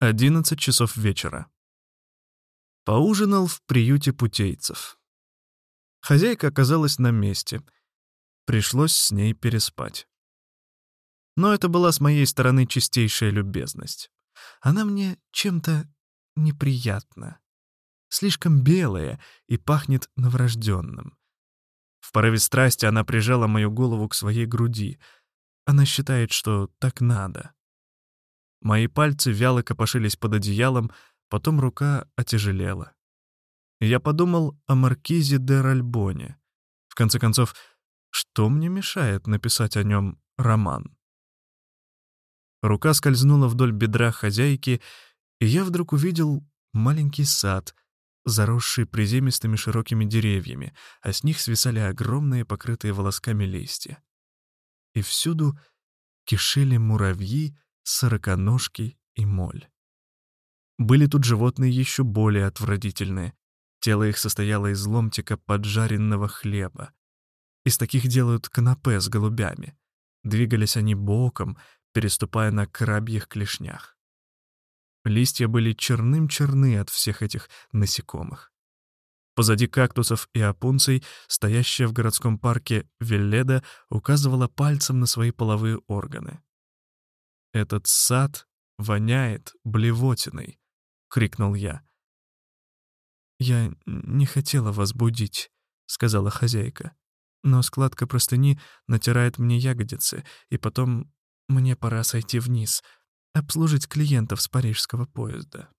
11 часов вечера. Поужинал в приюте путейцев. Хозяйка оказалась на месте. Пришлось с ней переспать. Но это была с моей стороны чистейшая любезность. Она мне чем-то неприятна. Слишком белая и пахнет новорожденным. В порыве страсти она прижала мою голову к своей груди. Она считает, что так надо. Мои пальцы вяло копошились под одеялом, потом рука отяжелела. Я подумал о маркизе де Ральбоне. В конце концов, что мне мешает написать о нем роман? Рука скользнула вдоль бедра хозяйки, и я вдруг увидел маленький сад, заросший приземистыми широкими деревьями, а с них свисали огромные покрытые волосками листья. И всюду кишели муравьи, сороконожки и моль. Были тут животные еще более отвратительные. Тело их состояло из ломтика поджаренного хлеба. Из таких делают канапе с голубями. Двигались они боком, переступая на крабьих клешнях. Листья были черным-черны от всех этих насекомых. Позади кактусов и опунций, стоящая в городском парке Велледа, указывала пальцем на свои половые органы. «Этот сад воняет блевотиной», — крикнул я. «Я не хотела вас будить», — сказала хозяйка. «Но складка простыни натирает мне ягодицы, и потом мне пора сойти вниз, обслужить клиентов с парижского поезда».